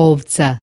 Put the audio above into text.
овца